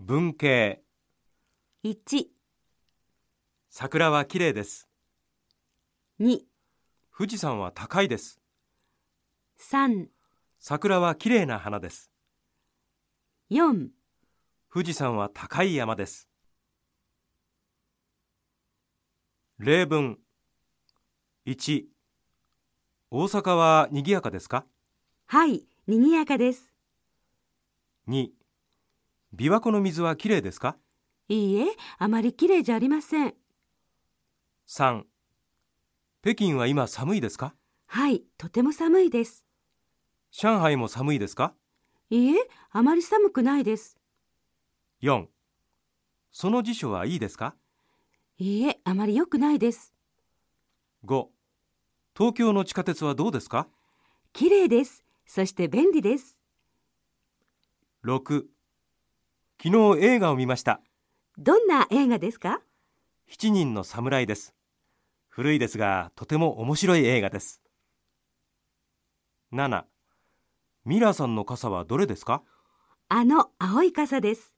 文系。1、桜は綺麗です。2、富士山は高いです。3、桜は綺麗な花です。4富士山は高い山です。例文。1大阪は賑やかですか？はい、賑やかです。2琵琶湖の水はきれいですか？いいえ、あまり綺麗じゃありません。3北京は今寒いですか？はい、とても寒いです。上海も寒いですか？いいえ、あまり寒くないです。4その辞書はいいですか？いいえ、あまり良くないです。5東京の地下鉄はどうですか？綺麗です。そして便利です。6昨日映画を見ました。どんな映画ですか？7人の侍です。古いですがとても面白い映画です。7ミラーさんの傘はどれですか？あの青い傘です。